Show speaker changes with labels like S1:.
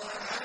S1: وما